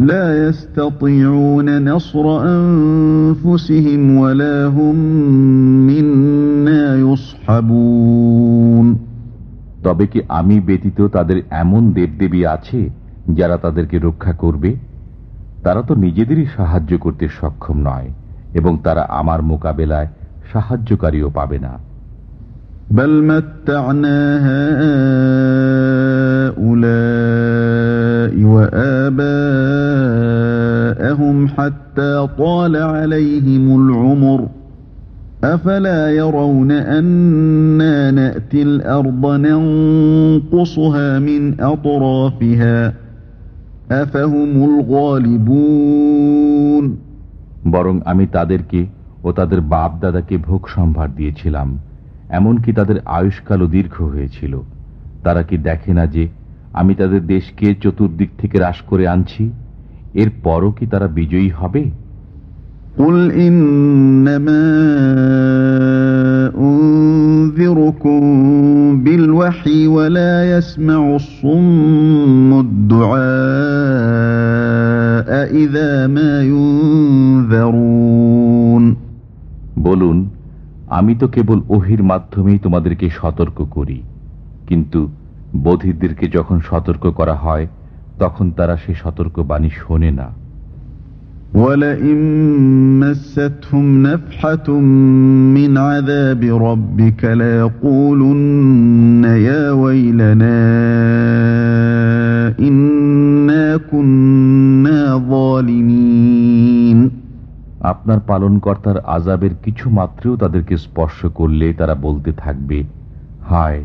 لا يستطيعون نصر أنفسهم ولا هم منا يصحبون তবে কি আমি ব্যতীত তাদের এমন দেবদেবী আছে যারা তাদেরকে রক্ষা করবে তারা তো নিজেদেরই সাহায্য করতে সক্ষম নয় এবং তারা আমার মোকাবেলায় সাহায্যকারীও পাবে না بل متعنا هؤلاء وآباءهم حتى طال عليهم العمر أفلا يرون أنا نأتي الأرض ننقصها من أطرافها أفهم الغالبون বরং আমি তাদেরকে ও তাদের বাপ দাদাকে ভোগ সম্ভার দিয়েছিলাম এমনকি তাদের আয়ুষ্কালও দীর্ঘ হয়েছিল তারা কি দেখে না যে আমি তাদের দেশকে চতুর্দিক থেকে হ্রাস করে আনছি এর পরও কি তারা বিজয়ী হবে قل إنما أنذركم بالوحي ولا يسمع الصم الدعاء إذا ما ينذرون বলুন আমি তো কেবল ওহির মাধ্যমেই তোমাদেরকে সতর্ক করি কিন্তু বধিরদেরকে যখন সতর্ক করা হয় তখন তারা সে সতর্ক বাণী শোনে না ولئن مستهم نفحة من عذاب ربك ليقولن يا ويلنا إنا كنا ظالمين আপনার পালনকর্তার আজাবের কিছু মাত্রেও তাদেরকে স্পর্শ করলে তারা বলতে থাকবে হায়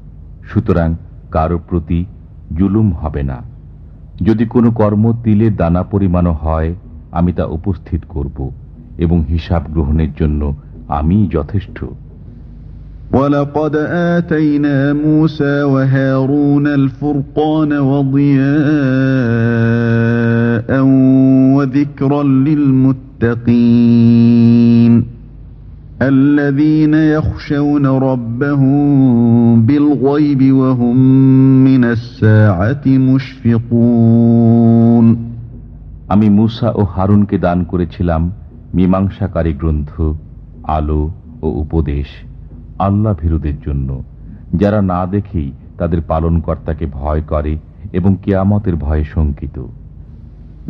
সুতরাং কারো প্রতি জুলুম হবে না যদি কোনো কর্ম তিলের দানা পরিমাণও হয় আমি তা উপস্থিত করব এবং হিসাব গ্রহণের জন্য আমি যথেষ্ট ولقد آتينا موسى وهارون الفرقان وضياء وذكرا للمتقين الذين يخشون ربهم بالغيب وهم من الساعة مشفقون আমি মুসা ও হারুনকে দান করেছিলাম মীমাংসাকারী গ্রন্থ আলো ও উপদেশ আল্লাহ ভীরুদের জন্য যারা না দেখেই তাদের পালনকর্তাকে ভয় করে এবং কেয়ামতের ভয়ে শঙ্কিত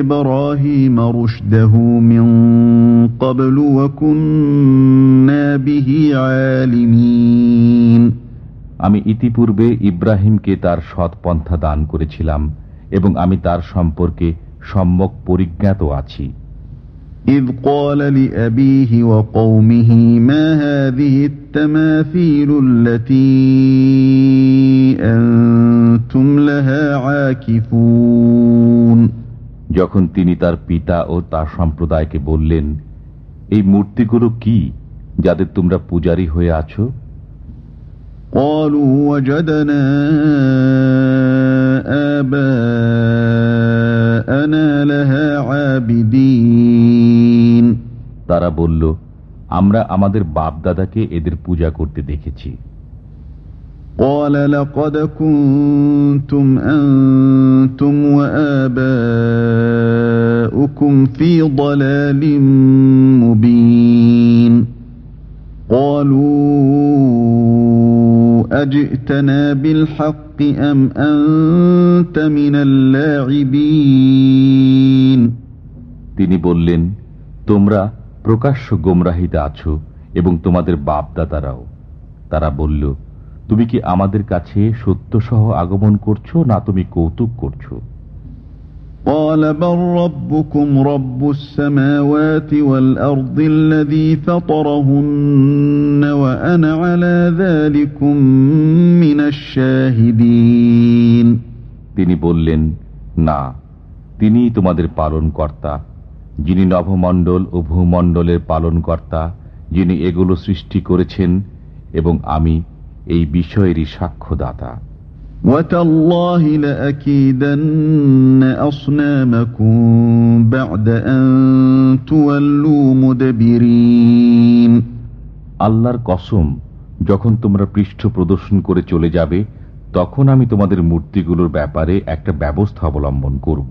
إبراهيم رشده من قبل وكنا به عالمين আমি ইতিপূর্বে ইব্রাহিমকে তার সৎ পন্থা দান করেছিলাম এবং আমি তার সম্পর্কে সম্যক পরিজ্ঞাত আছি إذ قال لأبيه وقومه ما هذه التماثيل التي أنتم لها عاكفون যখন তিনি তার পিতা ও তার সম্প্রদায়কে বললেন এই মূর্তিগুলো কি যাদের তোমরা পূজারী হয়ে আছো? তারা বলল আমরা আমাদের বাপদাদাকে এদের পূজা করতে দেখেছি। قال لقد كنتم أنتم وآباؤكم في ضلال مبين قالوا أجئتنا بالحق أم أنت من اللاعبين তিনি বললেন তোমরা প্রকাশ্য গোমরাহিতে আছো এবং তোমাদের বাপ দাদারাও তারা বলল তুমি কি আমাদের কাছে সত্য সহ আগমন করছো না তুমি কৌতুক করছো قال بل ربكم رب السماوات والأرض الذي فطرهن وأنا على ذلكم من الشاهدين তিনি বললেন না তিনি তোমাদের পালন কর্তা যিনি নভমণ্ডল ও ভূমণ্ডলের পালন কর্তা যিনি এগুলো সৃষ্টি করেছেন এবং আমি এই বিষয়েরই সাক্ষ্যদাতা وتالله لأكيدن أصنامكم بعد أن تولوا مدبرين আল্লাহর কসম যখন তোমরা পৃষ্ঠ প্রদর্শন করে চলে যাবে তখন আমি তোমাদের মূর্তিগুলোর ব্যাপারে একটা ব্যবস্থা অবলম্বন করব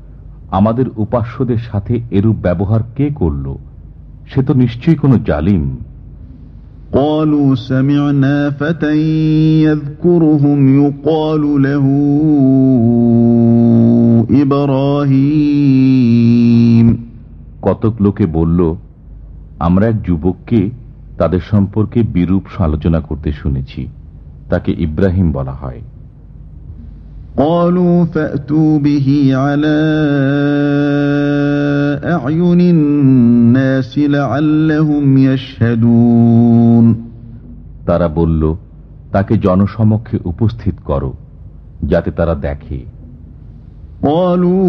আমাদের উপাস্যদের সাথে এরূপ ব্যবহার কে করল সে তো নিশ্চয়ই কোনো জালিম قالوا سمعنا فتى يذكرهم يقال له إبراهيم কতক লোকে বলল আমরা এক যুবককে তাদের সম্পর্কে বিরূপ আলোচনা করতে শুনেছি তাকে ইব্রাহিম বলা হয় قالوا فأتوا به على أعين الناس لعلهم يشهدون তারা বলল তাকে জনসমক্ষে উপস্থিত করো যাতে তারা দেখে قالوا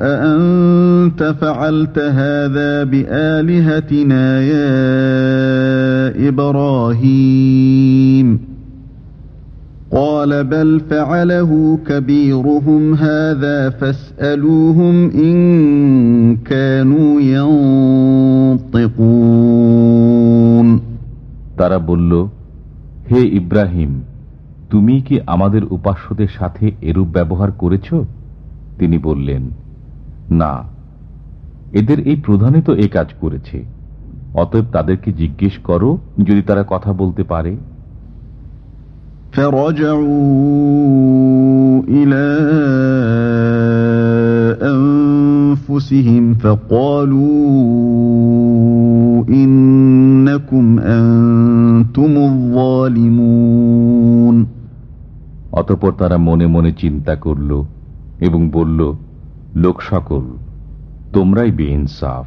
أأنت فعلت هذا بآلهتنا يا إبراهيم قال بل فعله كبيرهم هذا فاسألوهم إن كانوا ينطقون তারা বলল হে ইব্রাহিম তুমি কি আমাদের উপাস্যদের সাথে এরূপ ব্যবহার করেছ তিনি বললেন না এদের এই প্রধানই তো এই কাজ করেছে অতএব তাদেরকে জিজ্ঞেস করো যদি তারা কথা বলতে পারে فرجعوا إلى أنفسهم فقالوا إنكم أنتم الظالمون অতপর তারা মনে মনে চিন্তা করল এবং বলল লোক সকল তোমরাই বেইনসাফ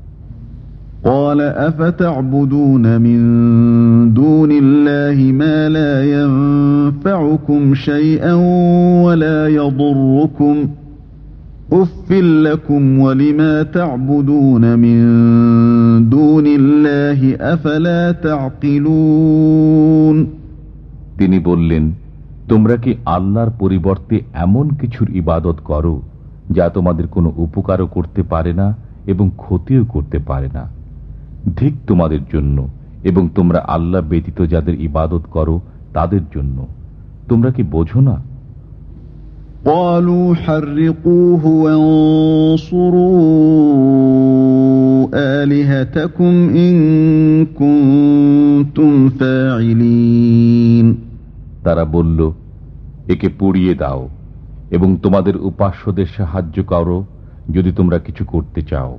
قال أفتعبدون من دون الله ما لا ينفعكم شيئا ولا يضركم أف لكم ولما تعبدون من دون الله أفلا تعقلون তিনি বললেন তোমরা কি আল্লাহর পরিবর্তে এমন কিছুর ইবাদত করো যা তোমাদের কোনো উপকারও করতে পারে না এবং ক্ষতিও করতে পারে না ধিক তোমাদের জন্য এবং তোমরা আল্লাহ ব্যতীত যাদের ইবাদত করো তাদের জন্য তোমরা কি বোঝো না قالوا حرقوه وانصروا آلهتكم إن كنتم فاعلين তারা বলল একে পুড়িয়ে দাও এবং তোমাদের উপাস্যদের সাহায্য করো যদি তোমরা কিছু করতে চাও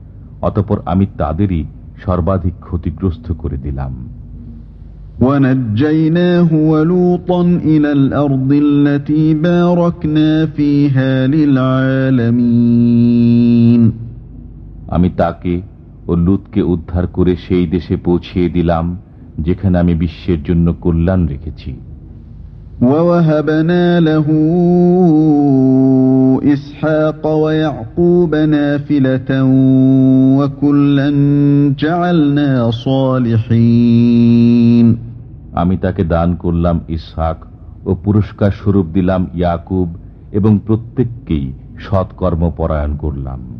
অতপর আমি তাদেরই সর্বাধিক ক্ষতিগ্রস্ত করে দিলাম ونجيناه ولوطا إلى الأرض التي باركنا فيها للعالمين আমি তাকে ও লুতকে উদ্ধার করে সেই দেশে পৌঁছিয়ে দিলাম যেখানে আমি বিশ্বের জন্য কল্যাণ রেখেছি ووهبنا له إسحاق ويعقوب نافلة وكلا جعلنا صالحين আমি তাকে দান করলাম ইসহাক ও পুরস্কার স্বরূপ দিলাম ইয়াকুব এবং প্রত্যেককেই সৎকর্ম পরায়ণ করলাম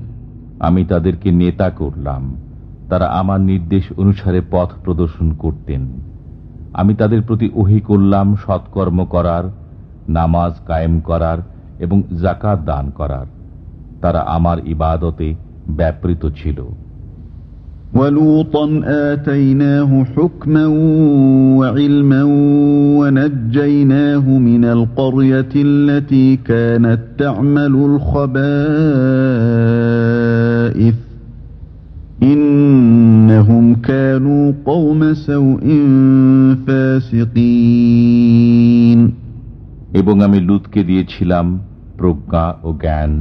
আমি তাদেরকে নেতা করলাম তারা আমার নির্দেশ অনুসারে পথ প্রদর্শন করতেন আমি তাদের প্রতি ওহি করলাম সৎকর্ম করার নামাজ কায়েম করার এবং জাকাত দান করার তারা আমার ইবাদতে ব্যাপৃত ছিল ولوطا آتيناه حكما وعلما ونجيناه من القرية التي كانت تعمل الخبائث إنهم كانوا قوم سوء فاسقين এবং আমি লুতকে দিয়েছিলাম প্রজ্ঞা ও জ্ঞান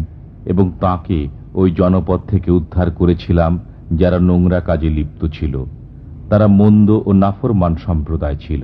এবং তাকে ওই জনপদ থেকে উদ্ধার করেছিলাম যারা নোংরা কাজে লিপ্ত ছিল তারা মন্দ ও নাফরমান সম্প্রদায় ছিল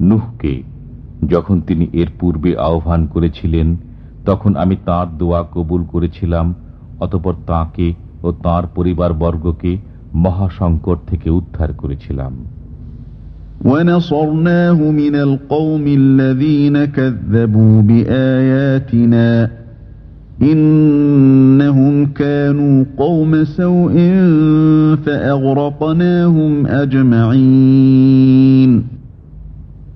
নুহকে যখন তিনি এর পূর্বে আহ্বান করেছিলেন তখন আমি তাঁর দোয়া কবুল করেছিলাম অতপর তাঁকে ও তাঁর পরিবারবর্গকে মহাসংকট থেকে উদ্ধার করেছিলাম ونصرناه من القوم الذين كذبوا بآياتنا إنهم كانوا قوم سوء فأغرقناهم أجمعين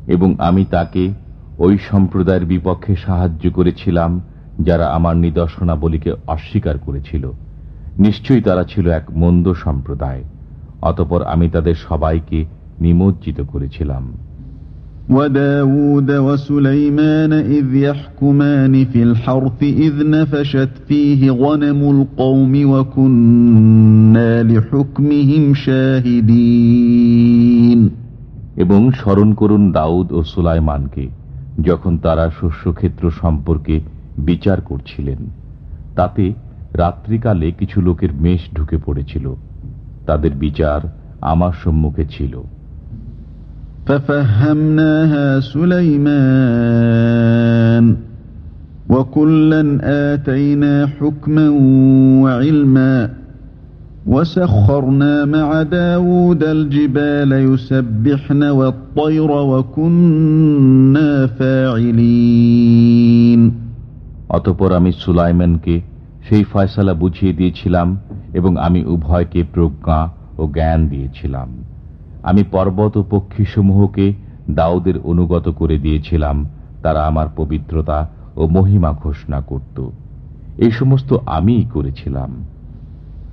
এবং আমি তাকে ওই সম্প্রদায়ের বিপক্ষে সাহায্য করেছিলাম যারা আমার নিদর্শনাবলীকে অস্বীকার করেছিল নিশ্চয়ই তারা ছিল এক মন্দ সম্প্রদায় অতপর আমি তাদের সবাইকে নিমজ্জিত করেছিলাম وداود وسليمان إذ يحكمان في الحرث إذ نفشت فيه غنم القوم وكنا لحكمهم شاهدين এবং স্মরণ করুন দাউদ ও সুলাইমানকে যখন তারা শস্যক্ষেত্র সম্পর্কে বিচার করছিলেন তাতে রাত্রিকালে কিছু লোকের মেষ ঢুকে পড়েছিল তাদের বিচার আমার সম্মুখে ছিল ففهمناها سليمان وكلا آتينا حكما وعلما وسخرنا مع داود الجبال يسبحن والطير وكنا فاعلين অতপর আমি সুলাইমানকে সেই ফয়সালা বুঝিয়ে দিয়েছিলাম এবং আমি উভয়কে প্রজ্ঞা ও জ্ঞান দিয়েছিলাম আমি পর্বত ও পক্ষীসমূহকে দাউদের অনুগত করে দিয়েছিলাম তারা আমার পবিত্রতা ও মহিমা ঘোষণা করত এই সমস্ত আমিই করেছিলাম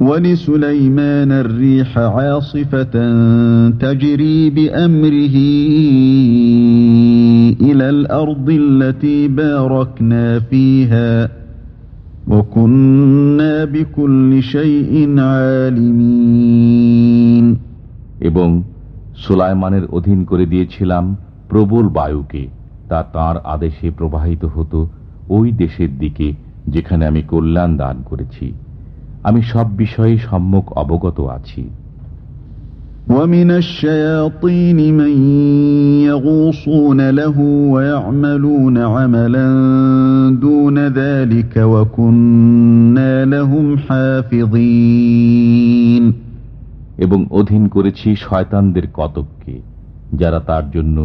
ولسليمان الريح عاصفة تجري بأمره إلى الأرض التي باركنا فيها وكنا بكل شيء عالمين এবং সুলাইমানের অধীন করে দিয়েছিলাম প্রবল বায়ুকে তা তার আদেশে প্রবাহিত হতো ওই দেশের দিকে যেখানে আমি কল্যাণ দান করেছি আমি সব বিষয়ে সম্মুখ অবগত আছি ومن الشياطين من يغوصون له ويعملون عملا دون ذلك وكنا لهم حافظين এবং অধীন করেছি শয়তানদের কতককে যারা তার জন্য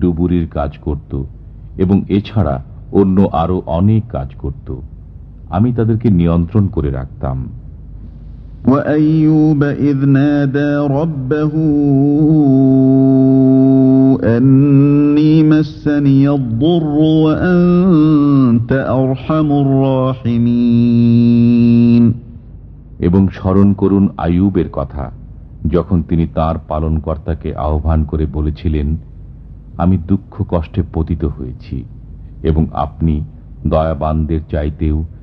ডুবুরির কাজ করত এবং এছাড়া অন্য আরো অনেক কাজ করত আমি তাদেরকে নিয়ন্ত্রণ করে রাখতাম وأيوب إذ نادى ربه أني مسني الضر وأنت أرحم الراحمين এবং স্মরণ করুন আয়ুবের কথা যখন তিনি তার পালনকর্তাকে আহ্বান করে বলেছিলেন আমি দুঃখ কষ্টে পতিত হয়েছি এবং আপনি দয়াবানদের চাইতেও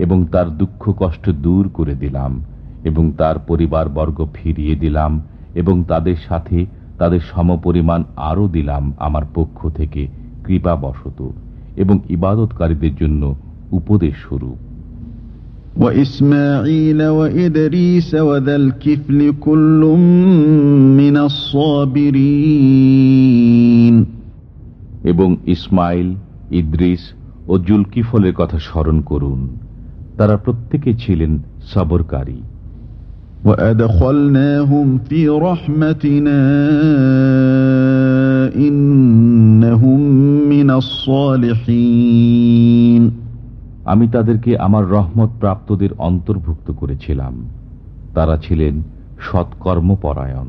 এবং তার দুঃখ কষ্ট দূর করে দিলাম এবং তার পরিবার বর্গ ফিরিয়ে দিলাম এবং তাদের সাথে তাদের সমপরিমাণ আরও দিলাম আমার পক্ষ থেকে কৃপাবশত এবং ইবাদতকারীদের জন্য উপদেশ স্বরূপ وإسماعيل وإدريس وذا الكفل كل من الصابرين এবং ইসমাইল ইদ্রিস ও জুলকিফলের কথা স্মরণ করুন তারা প্রত্যেকে ছিলেন সবরকারী وأدخلناهم في رحمتنا إنهم من الصالحين আমি তাদেরকে আমার রহমত প্রাপ্তদের অন্তর্ভুক্ত করেছিলাম তারা ছিলেন সৎকর্মপরায়ণ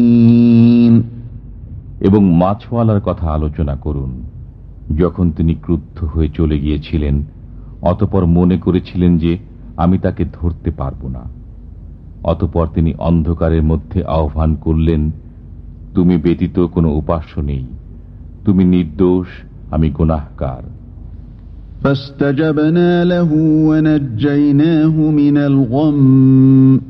এবং মাছওয়ালার কথা আলোচনা করুন যখন তিনি ক্রুদ্ধ হয়ে চলে গিয়েছিলেন অতপর মনে করেছিলেন যে আমি তাকে ধরতে পারব না অতপর তিনি অন্ধকারের মধ্যে আহ্বান করলেন তুমি ব্যতীত কোনো উপাস্য নেই তুমি নির্দোষ আমি গুনাহকার فاستجبنا له ونجيناه من الغم وكذلك ننجي المؤمنين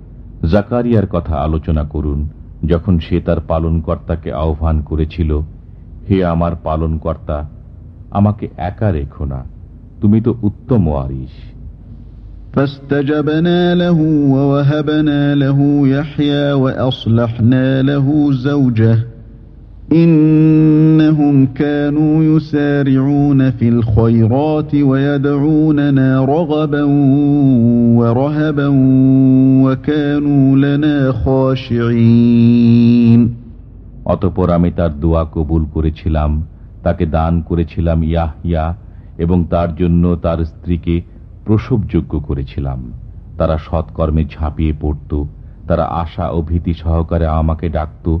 জাকারিয়ার কথা আলোচনা করুন যখন সে তার পালনকর্তাকে আহ্বান করেছিল হে আমার পালনকর্তা আমাকে একা রেখো না তুমি তো উত্তম ওয়ারিস فاستجبنا له ووهبنا له يحيى وأصلحنا له زوجه إنهم كانوا يسارعون في الخيرات ويدعوننا رغبا ورهبا وكانوا لنا خاشعين অতপর আমি তার দোয়া কবুল করেছিলাম তাকে দান করেছিলাম ইয়াহিয়া এবং তার জন্য তার স্ত্রীকে প্রসবযোগ্য করেছিলাম তারা সৎকর্মে ঝাঁপিয়ে পড়ত তারা আশা ও ভীতি সহকারে আমাকে ডাকত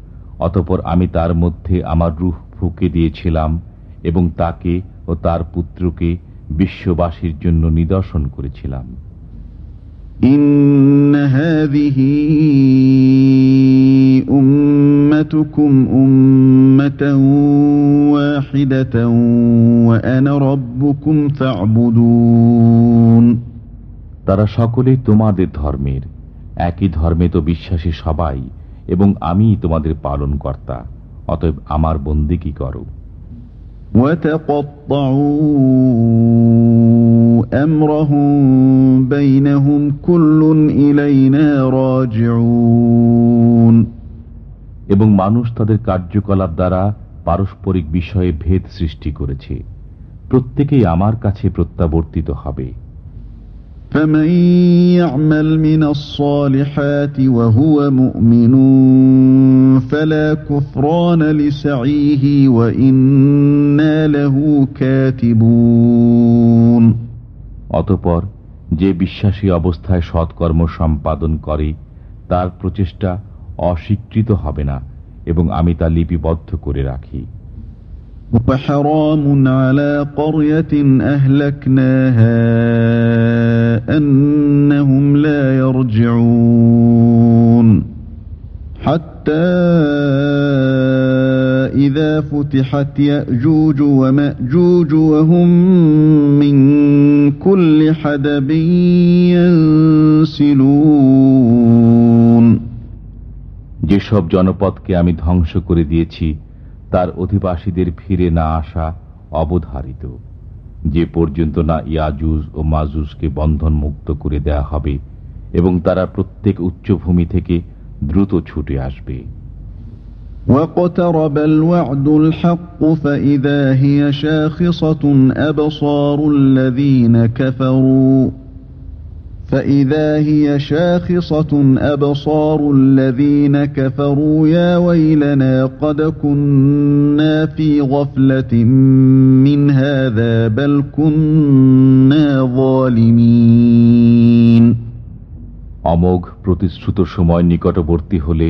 অতপর আমি তার মধ্যে আমার রুহ ফুকে দিয়েছিলাম এবং তাকে ও তার পুত্রকে বিশ্ববাসীর জন্য নিদর্শন করেছিলাম إن هذه أمتكم أمة واحدة وأنا ربكم فاعبدون তারা সকলেই তোমাদের ধর্মের একই ধর্মে তো বিশ্বাসী সবাই এবং আমি তোমাদের পালন কর্তা অতএব আমার বন্দি কি করো? এবং মানুষ তাদের কার্যকলাপ দ্বারা পারস্পরিক বিষয়ে ভেদ সৃষ্টি করেছে। প্রত্যেকেই আমার কাছে প্রত্যাবর্তিত হবে। فمن يعمل من الصالحات وهو مؤمن فلا كفران لسعيه وإنا له كاتبون অতপর যে বিশ্বাসী অবস্থায় সৎকর্ম সম্পাদন করে তার প্রচেষ্টা অস্বীকৃত হবে না এবং আমি তা লিপিবদ্ধ করে রাখি فحرام على قرية أهلكناها أنهم لا يرجعون حتى إذا فتحت يأجوج ومأجوج وهم من كل حدب ينسلون যেসব জনপদকে আমি ধ্বংস করে দিয়েছি তার অধিবাসীদের ফিরে না আসা অবধারিত যে পর্যন্ত না ইয়াজুজ ও মাজুজকে বন্ধন মুক্ত করে দেয়া হবে এবং তারা প্রত্যেক উচ্চভূমি থেকে দ্রুত ছুটে আসবে واقترب الوعد الحق فإذا هي شاخصة أبصار الذين كفروا فإذا هي شاخصة أبصار الذين كفروا يا ويلنا قد كنا في غفلة من هذا بل كنا ظالمين অমোঘ প্রতিশ্রুত সময় নিকটবর্তী হলে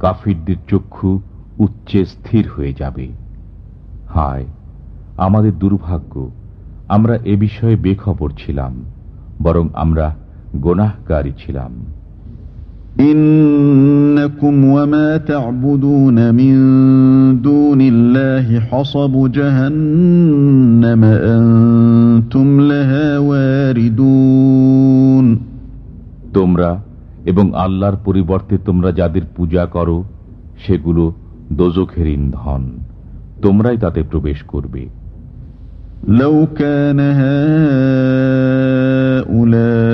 কাফিরদের চক্ষু উচ্চে স্থির হয়ে যাবে হায় আমাদের দুর্ভাগ্য আমরা এ বিষয়ে বেখবর ছিলাম বরং আমরা গোনাহকারী ছিলাম إنكم وما تعبدون من دون الله حصب جهنم أنتم لها واردون তোমরা এবং আল্লাহর পরিবর্তে তোমরা যাদের পূজা করো সেগুলো দোজখের ইন্ধন তোমরাই তাতে প্রবেশ করবে لو كان هؤلاء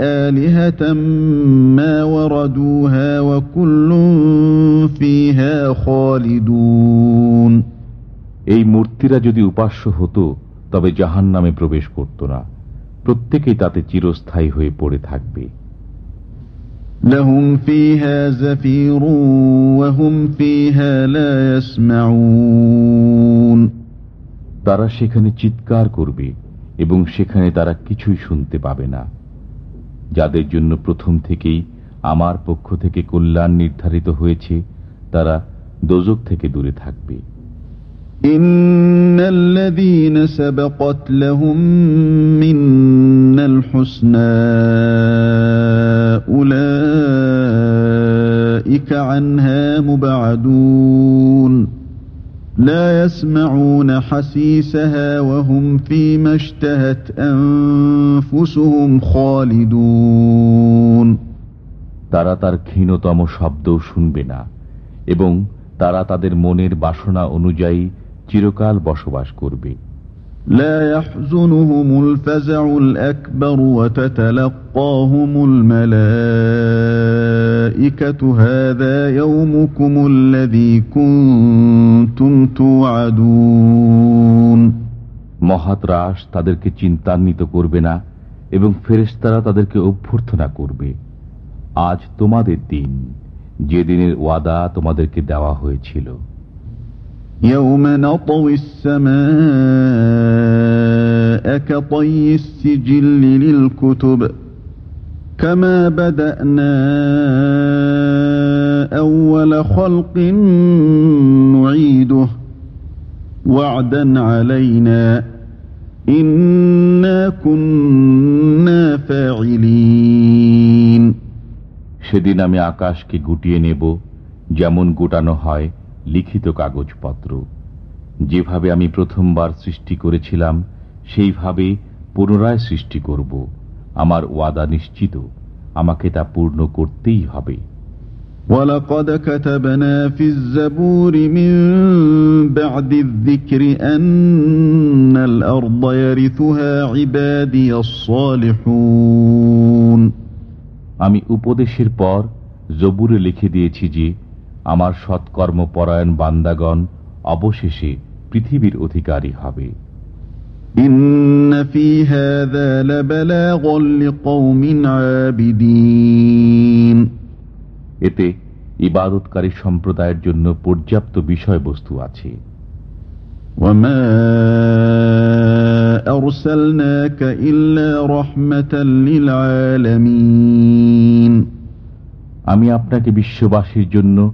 آلهة ما وردوها وكل فيها خالدون এই মূর্তিরা যদি উপাস্য হতো তবে জাহান নামে প্রবেশ করত না প্রত্যেকেই তাতে চিরস্থায়ী হয়ে পড়ে থাকবে لهم فيها زفير وهم فيها لا يسمعون তারা সেখানে চিৎকার করবে এবং সেখানে তারা কিছুই শুনতে পাবে না। যাদের জন্য প্রথম থেকেই আমার পক্ষ থেকে কল্যাণ নির্ধারিত হয়েছে, তারা দোজক থেকে দূরে থাকবে। ইন্নাল্লাযীনা সাবাকাত লাহুম মুবাদুন لا يسمعون حسيسها وهم فيما اشتهت أنفسهم خالدون তারা তার ক্ষীণতম শব্দ শুনবে না এবং তারা তাদের মনের বাসনা অনুযায়ী চিরকাল বসবাস করবে لا يحزنهم الفزع الأكبر وتتلقاهم الملائكة هذا يومكم الذي كنتم توعدون মহাত্রাস তাদেরকে চিন্তান্বিত করবে না এবং ফেরেশতারা তাদেরকে অভ্যর্থনা করবে আজ তোমাদের দিন যে দিনের ওয়াদা তোমাদেরকে দেওয়া হয়েছিল يوم نطوي السماء كطي السجل للكتب كما بدأنا أول خلق نعيده وعدا علينا إنا كنا فاعلين সেদিন আমি আকাশকে গুটিয়ে নেব যেমন গোটানো হয় লিখিত কাগজপত্র যেভাবে আমি প্রথমবার সৃষ্টি করেছিলাম সেইভাবে পুনরায় সৃষ্টি করব আমার ওয়াদা নিশ্চিত আমাকে তা পূর্ণ করতেই হবে ولقد كتبنا في الزبور من بعد الذكر أن الأرض يرثها عبادي الصالحون আমি উপদেশের পর জবুরে লিখে দিয়েছি যে আমার সৎকর্মপরায়ণ বান্দাগণ অবশেষে পৃথিবীর অধিকারী হবে। এতে ইবাদতকারী সম্প্রদায়ের জন্য পর্যাপ্ত বিষয়বস্তু আছে। আমি আপনাকে বিশ্ববাসীর জন্য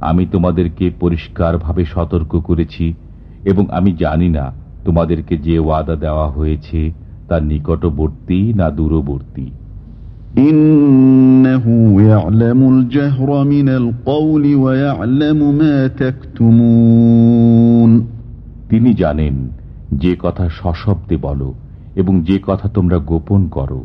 আমি তোমাদেরকে পরিষ্কারভাবে সতর্ক করেছি এবং আমি জানি না তোমাদেরকে যে ওয়াদা দেওয়া হয়েছে তা নিকটবর্তী না দূরবর্তী। তিনি জানেন যে কথা সশব্দে বলো এবং যে কথা তোমরা গোপন করো।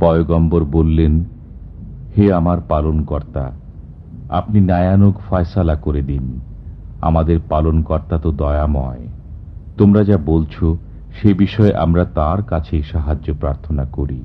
পয়গম্বর বললেন, হে আমার পালনকর্তা, আপনি নায়ানক ফয়সালা করে দিন। আমাদের পালনকর্তা তো দয়াময়। তোমরা যা বলছো, সে বিষয়ে আমরা তার কাছেই সাহায্য প্রার্থনা করি।